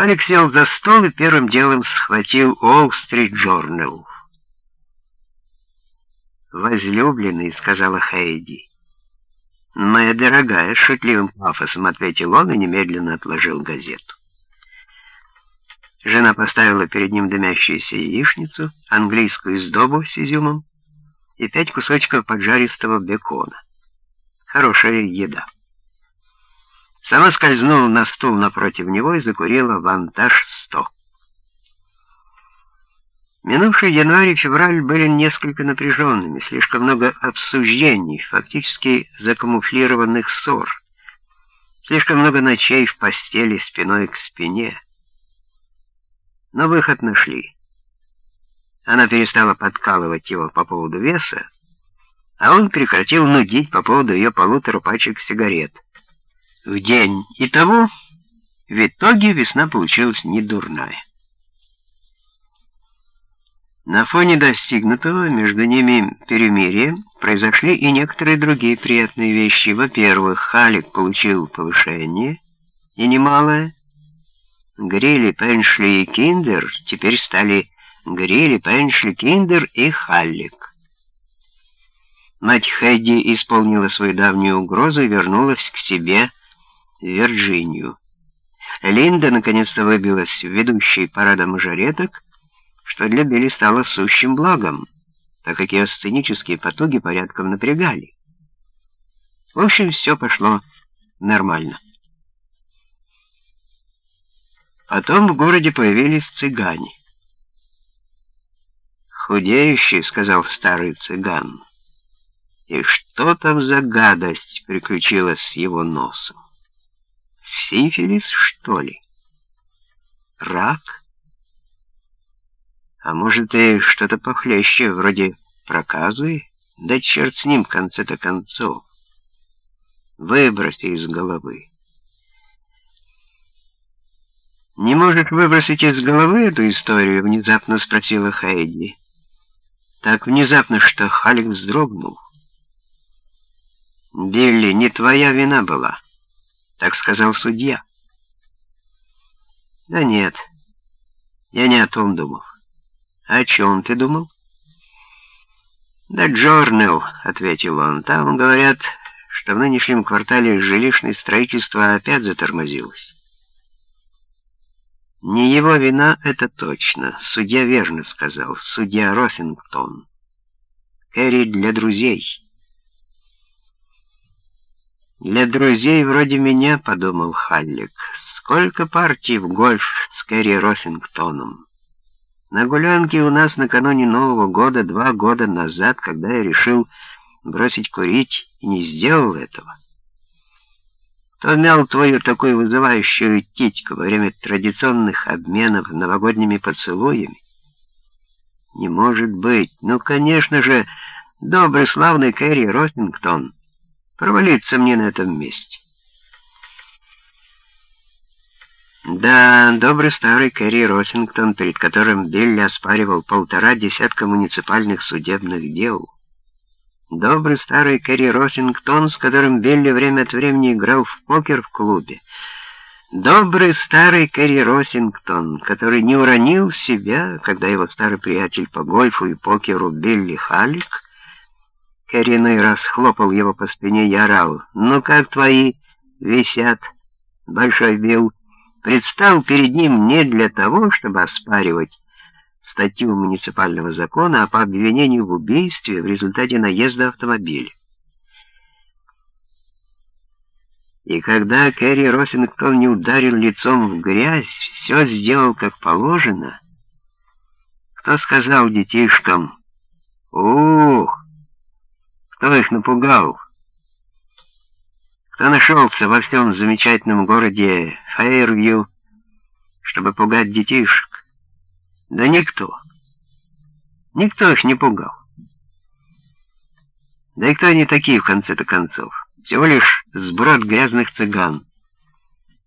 Халик сел за стол и первым делом схватил Уолл-стрит Джорнал. «Возлюбленный», — сказала Хейди. «Моя дорогая», — шутливым пафосом ответил он и немедленно отложил газету. Жена поставила перед ним дымящуюся яичницу, английскую сдобу с изюмом и пять кусочков поджаристого бекона. Хорошая еда. Сама скользнула на стул напротив него и закурила вантаж сто. Минувший январь и февраль были несколько напряженными, слишком много обсуждений, фактически закамуфлированных ссор, слишком много ночей в постели спиной к спине. Но выход нашли. Она перестала подкалывать его по поводу веса, а он прекратил нудить по поводу ее полутора пачек сигарет. В день и того, в итоге весна получилась недурная. На фоне достигнутого между ними перемирия произошли и некоторые другие приятные вещи. Во-первых, Халик получил повышение, и немалое. Грилли, Пеншли и Киндер теперь стали Грилли, Пеншли, Киндер и Халлик. Мать Хэдди исполнила свою давнюю угрозу и вернулась к себе Вирджинию. Линда наконец-то выбилась в ведущий парадом мажореток, что для Билли стало сущим благом, так как ее сценические потуги порядком напрягали. В общем, все пошло нормально. Потом в городе появились цыгане. «Худеющий», — сказал старый цыган. И что там за гадость приключилась с его носом? Сифилис, что ли? Рак? А может и что-то похлеще, вроде проказы? Да черт с ним, в конце-то концов. Выброси из головы. «Не можешь выбросить из головы эту историю?» — внезапно спросила Хайди. Так внезапно, что Халик вздрогнул. «Билли, не твоя вина была», — так сказал судья. «Да нет, я не о том думал». «О чем ты думал?» «Да Джорнел», — ответил он. «Там говорят, что в нынешнем квартале жилищное строительство опять затормозилось». «Не его вина, это точно. Судья верно сказал. Судья Росингтон. Кэрри для друзей». «Для друзей вроде меня», — подумал Халлик. «Сколько партий в гольф с Кэрри Росингтоном?» На гулянке у нас накануне Нового года, два года назад, когда я решил бросить курить и не сделал этого. Кто мял твою такую вызывающую титьку во время традиционных обменов новогодними поцелуями? Не может быть. Ну, конечно же, добрый славный Кэрри Ростингтон провалится мне на этом месте. Да, добрый старый Кэрри Росингтон, перед которым Билли оспаривал полтора десятка муниципальных судебных дел. Добрый старый Кэрри Росингтон, с которым Билли время от времени играл в покер в клубе. Добрый старый Кэрри Росингтон, который не уронил себя, когда его старый приятель по гольфу и покеру Билли Халик, Кэрри иной раз хлопал его по спине и орал. «Ну как твои висят, Большой Билл?» предстал перед ним не для того, чтобы оспаривать статью муниципального закона, а по обвинению в убийстве в результате наезда автомобиля. И когда Кэрри Росингтон не ударил лицом в грязь, все сделал как положено, кто сказал детишкам «Ух!» Кто их напугал? Кто нашелся во всем замечательном городе Фейрвью, чтобы пугать детишек? Да никто. Никто их не пугал. Да и кто они такие, в конце-то концов? Всего лишь сброд грязных цыган.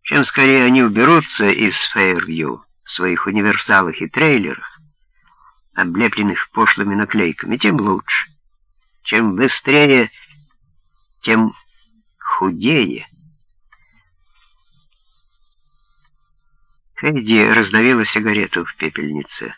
Чем скорее они уберутся из Фейрвью в своих универсалах и трейлерах, облепленных пошлыми наклейками, тем лучше. Чем быстрее, тем худее. Эдди раздавила сигарету в пепельнице.